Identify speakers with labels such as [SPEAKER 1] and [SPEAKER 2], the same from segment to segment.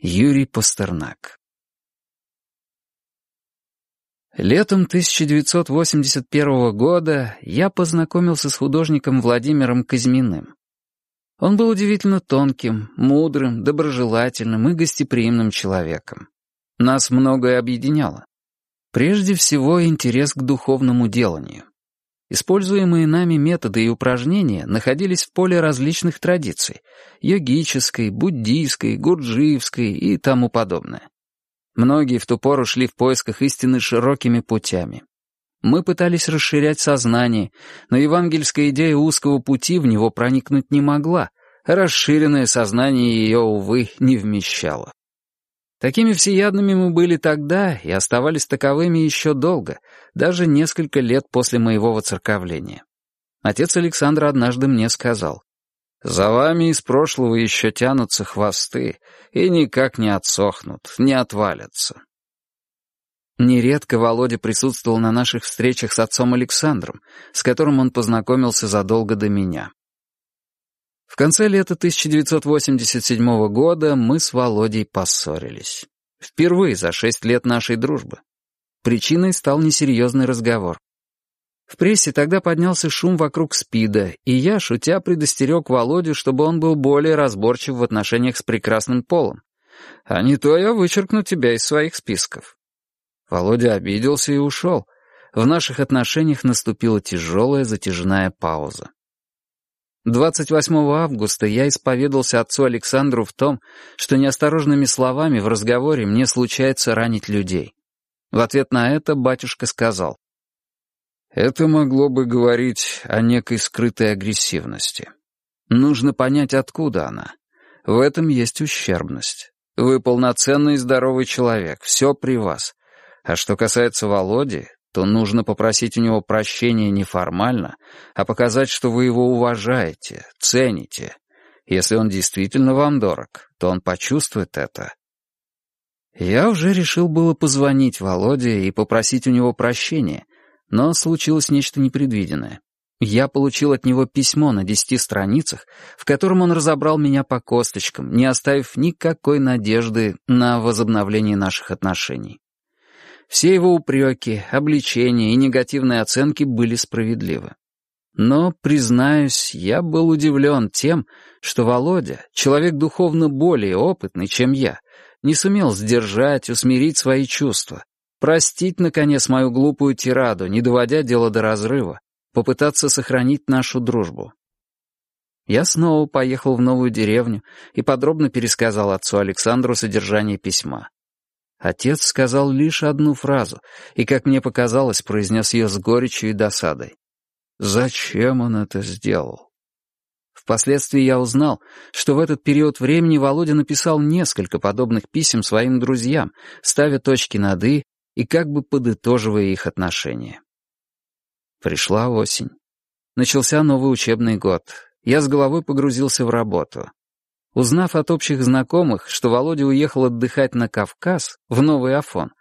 [SPEAKER 1] Юрий Пастернак Летом 1981 года я познакомился с художником Владимиром Казьминым. Он был удивительно тонким, мудрым, доброжелательным и гостеприимным человеком. Нас многое объединяло. Прежде всего, интерес к духовному деланию. Используемые нами методы и упражнения находились в поле различных традиций — йогической, буддийской, гурджиевской и тому подобное. Многие в ту пору шли в поисках истины широкими путями. Мы пытались расширять сознание, но евангельская идея узкого пути в него проникнуть не могла, расширенное сознание ее, увы, не вмещало. Такими всеядными мы были тогда и оставались таковыми еще долго, даже несколько лет после моего воцерковления. Отец Александр однажды мне сказал, «За вами из прошлого еще тянутся хвосты и никак не отсохнут, не отвалятся». Нередко Володя присутствовал на наших встречах с отцом Александром, с которым он познакомился задолго до меня. В конце лета 1987 года мы с Володей поссорились. Впервые за шесть лет нашей дружбы. Причиной стал несерьезный разговор. В прессе тогда поднялся шум вокруг СПИДа, и я, шутя, предостерег Володю, чтобы он был более разборчив в отношениях с прекрасным полом. А не то я вычеркну тебя из своих списков. Володя обиделся и ушел. В наших отношениях наступила тяжелая затяжная пауза. 28 августа я исповедался отцу Александру в том, что неосторожными словами в разговоре мне случается ранить людей. В ответ на это батюшка сказал, «Это могло бы говорить о некой скрытой агрессивности. Нужно понять, откуда она. В этом есть ущербность. Вы полноценный здоровый человек, все при вас. А что касается Володи, то нужно попросить у него прощения не формально, а показать, что вы его уважаете, цените. Если он действительно вам дорог, то он почувствует это. Я уже решил было позвонить Володе и попросить у него прощения, но случилось нечто непредвиденное. Я получил от него письмо на десяти страницах, в котором он разобрал меня по косточкам, не оставив никакой надежды на возобновление наших отношений. Все его упреки, обличения и негативные оценки были справедливы. Но, признаюсь, я был удивлен тем, что Володя, человек духовно более опытный, чем я, не сумел сдержать, усмирить свои чувства, простить, наконец, мою глупую тираду, не доводя дело до разрыва, попытаться сохранить нашу дружбу. Я снова поехал в новую деревню и подробно пересказал отцу Александру содержание письма. Отец сказал лишь одну фразу, и, как мне показалось, произнес ее с горечью и досадой. Зачем он это сделал? Впоследствии я узнал, что в этот период времени Володя написал несколько подобных писем своим друзьям, ставя точки над «и» и как бы подытоживая их отношения. Пришла осень. Начался новый учебный год. Я с головой погрузился в работу. Узнав от общих знакомых, что Володя уехал отдыхать на Кавказ, в Новый Афон,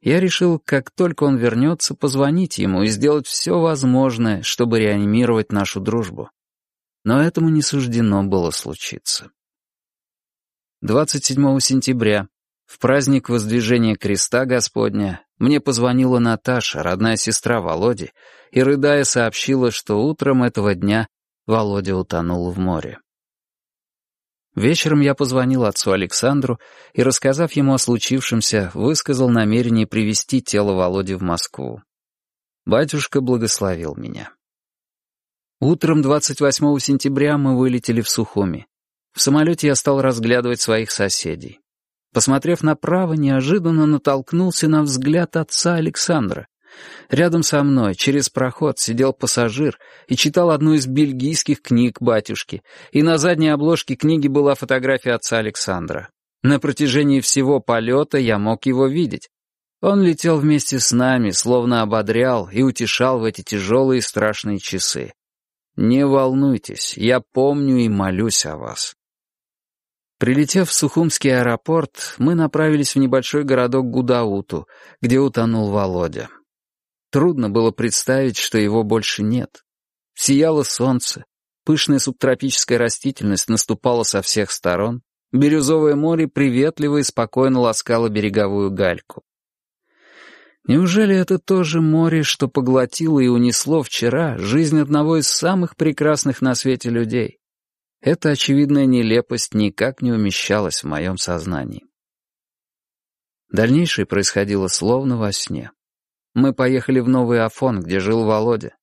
[SPEAKER 1] я решил, как только он вернется, позвонить ему и сделать все возможное, чтобы реанимировать нашу дружбу. Но этому не суждено было случиться. 27 сентября, в праздник Воздвижения Креста Господня, мне позвонила Наташа, родная сестра Володи, и, рыдая, сообщила, что утром этого дня Володя утонул в море. Вечером я позвонил отцу Александру и, рассказав ему о случившемся, высказал намерение привести тело Володи в Москву. Батюшка благословил меня. Утром 28 сентября мы вылетели в Сухуми. В самолете я стал разглядывать своих соседей. Посмотрев направо, неожиданно натолкнулся на взгляд отца Александра. Рядом со мной, через проход, сидел пассажир и читал одну из бельгийских книг батюшки, и на задней обложке книги была фотография отца Александра. На протяжении всего полета я мог его видеть. Он летел вместе с нами, словно ободрял и утешал в эти тяжелые и страшные часы. «Не волнуйтесь, я помню и молюсь о вас». Прилетев в Сухумский аэропорт, мы направились в небольшой городок Гудауту, где утонул Володя. Трудно было представить, что его больше нет. Сияло солнце, пышная субтропическая растительность наступала со всех сторон, Бирюзовое море приветливо и спокойно ласкало береговую гальку. Неужели это то же море, что поглотило и унесло вчера жизнь одного из самых прекрасных на свете людей? Эта очевидная нелепость никак не умещалась в моем сознании. Дальнейшее происходило словно во сне. Мы поехали в Новый Афон, где жил Володя.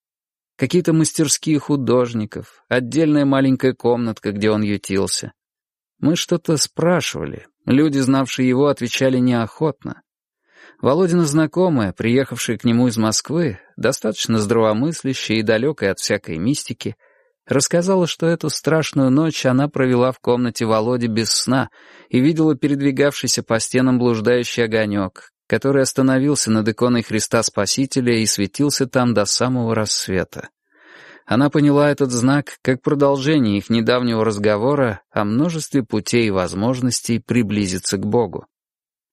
[SPEAKER 1] Какие-то мастерские художников, отдельная маленькая комнатка, где он ютился. Мы что-то спрашивали. Люди, знавшие его, отвечали неохотно. Володина знакомая, приехавшая к нему из Москвы, достаточно здравомыслящая и далекая от всякой мистики, рассказала, что эту страшную ночь она провела в комнате Володи без сна и видела передвигавшийся по стенам блуждающий огонек, который остановился над иконой Христа Спасителя и светился там до самого рассвета. Она поняла этот знак как продолжение их недавнего разговора о множестве путей и возможностей приблизиться к Богу.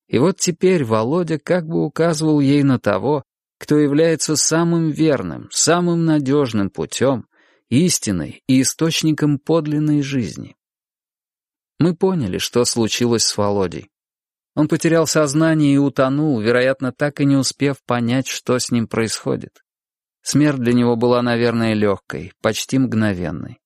[SPEAKER 1] И вот теперь Володя как бы указывал ей на того, кто является самым верным, самым надежным путем, истиной и источником подлинной жизни. Мы поняли, что случилось с Володей. Он потерял сознание и утонул, вероятно, так и не успев понять, что с ним происходит. Смерть для него была, наверное, легкой, почти мгновенной.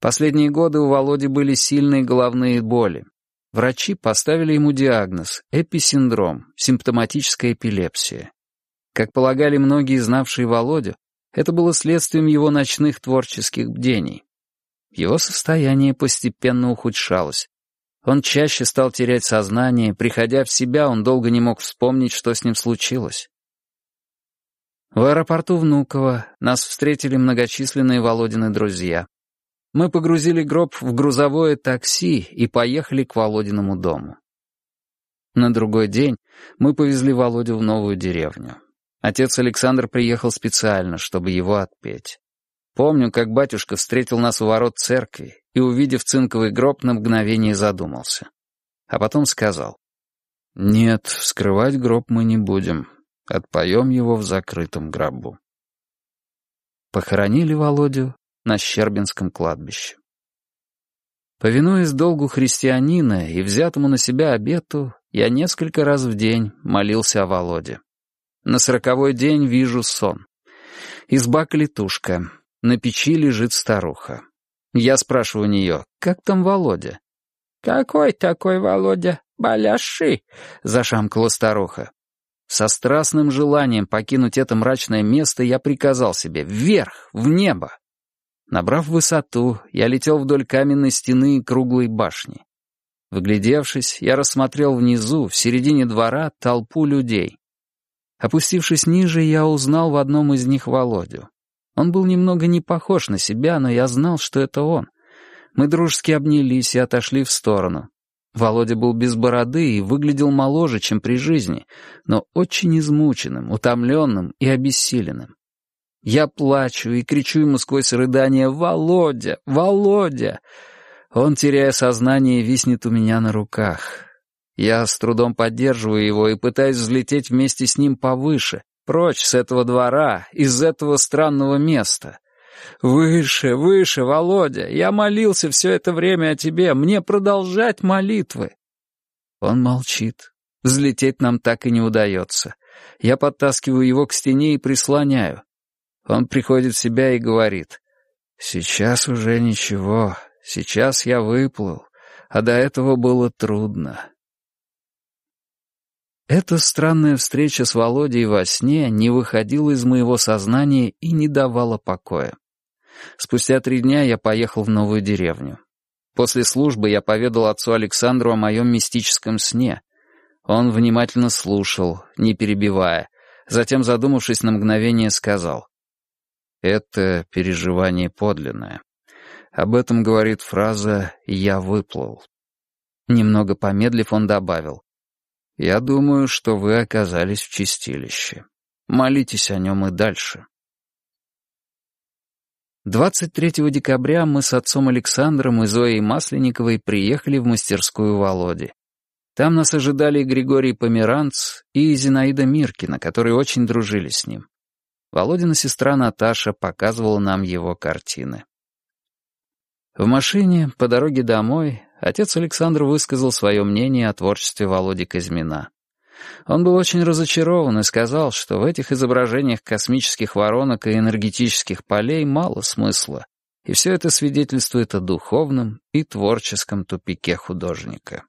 [SPEAKER 1] Последние годы у Володи были сильные головные боли, Врачи поставили ему диагноз — эписиндром, симптоматическая эпилепсия. Как полагали многие, знавшие Володю, это было следствием его ночных творческих бдений. Его состояние постепенно ухудшалось. Он чаще стал терять сознание, приходя в себя, он долго не мог вспомнить, что с ним случилось. В аэропорту Внуково нас встретили многочисленные Володины друзья. Мы погрузили гроб в грузовое такси и поехали к Володиному дому. На другой день мы повезли Володю в новую деревню. Отец Александр приехал специально, чтобы его отпеть. Помню, как батюшка встретил нас у ворот церкви и, увидев цинковый гроб, на мгновение задумался. А потом сказал, «Нет, вскрывать гроб мы не будем. Отпоем его в закрытом гробу». Похоронили Володю на Щербинском кладбище. Повинуясь долгу христианина и взятому на себя обету, я несколько раз в день молился о Володе. На сороковой день вижу сон. Изба клетушка, на печи лежит старуха. Я спрашиваю у нее, как там Володя? «Какой такой Володя? Баляши!» — зашамкала старуха. Со страстным желанием покинуть это мрачное место я приказал себе «Вверх, в небо!» Набрав высоту, я летел вдоль каменной стены и круглой башни. Выглядевшись, я рассмотрел внизу, в середине двора, толпу людей. Опустившись ниже, я узнал в одном из них Володю. Он был немного не похож на себя, но я знал, что это он. Мы дружески обнялись и отошли в сторону. Володя был без бороды и выглядел моложе, чем при жизни, но очень измученным, утомленным и обессиленным. Я плачу и кричу ему сквозь рыдание «Володя! Володя!». Он, теряя сознание, виснет у меня на руках. Я с трудом поддерживаю его и пытаюсь взлететь вместе с ним повыше, прочь с этого двора, из этого странного места. «Выше, выше, Володя! Я молился все это время о тебе, мне продолжать молитвы!» Он молчит. Взлететь нам так и не удается. Я подтаскиваю его к стене и прислоняю. Он приходит в себя и говорит, «Сейчас уже ничего, сейчас я выплыл, а до этого было трудно». Эта странная встреча с Володей во сне не выходила из моего сознания и не давала покоя. Спустя три дня я поехал в новую деревню. После службы я поведал отцу Александру о моем мистическом сне. Он внимательно слушал, не перебивая, затем, задумавшись на мгновение, сказал, это переживание подлинное. Об этом говорит фраза «я выплыл». Немного помедлив, он добавил. «Я думаю, что вы оказались в чистилище. Молитесь о нем и дальше». 23 декабря мы с отцом Александром и Зоей Масленниковой приехали в мастерскую Володи. Там нас ожидали Григорий Померанц и Зинаида Миркина, которые очень дружили с ним. Володина сестра Наташа показывала нам его картины. В машине по дороге домой отец Александр высказал свое мнение о творчестве Володи Казьмина. Он был очень разочарован и сказал, что в этих изображениях космических воронок и энергетических полей мало смысла, и все это свидетельствует о духовном и творческом тупике художника.